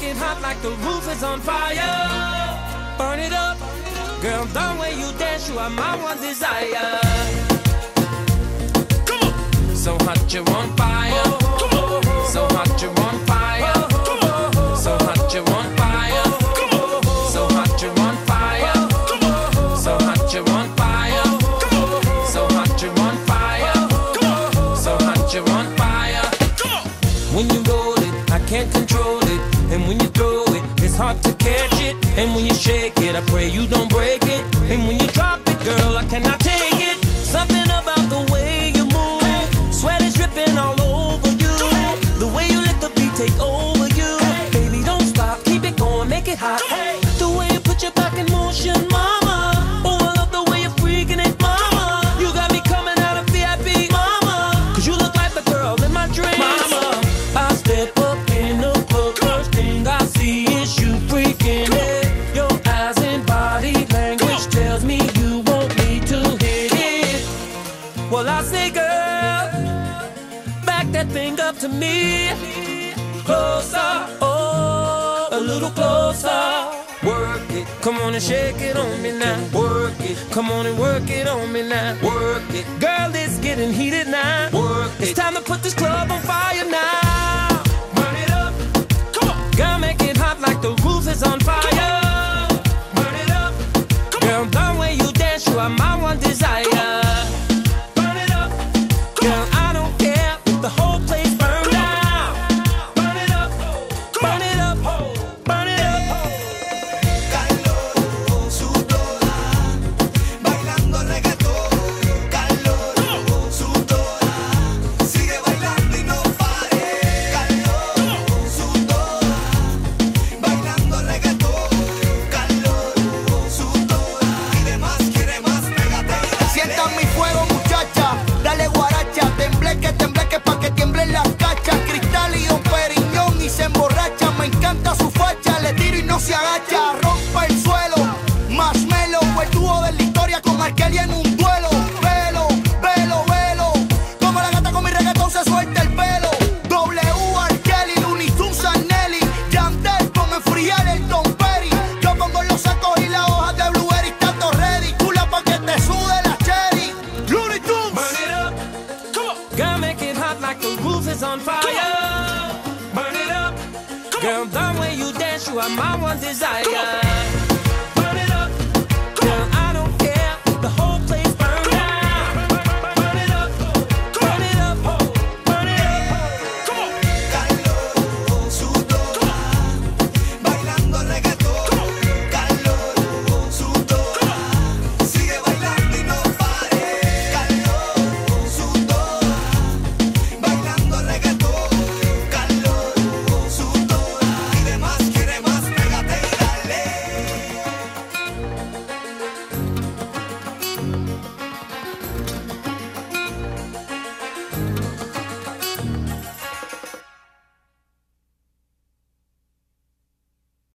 it hot like the roof is on fire. Burn it up. Girl, the way you dance, you are my one desire. Come on. So hot, you're on fire. So hot, you're on fire. So hot, you're on fire. So hot, you're on fire. So hot, you're on fire. So hot, you're on fire. So hot, you're on fire. When you roll it, I can't control it. And when you throw it, it's hard to catch it. And when you shake it, I pray you don't break it. And when you drop it, back that thing up to me. Closer, oh, a little closer. Work it, come on and shake it on me now. Work it, come on and work it on me now. Work it, girl, it's getting heated now. Work it, it's time to put this club on fire now. en las the roof is on fire. Burn it up. Girl, the way you dance, you are my one desire.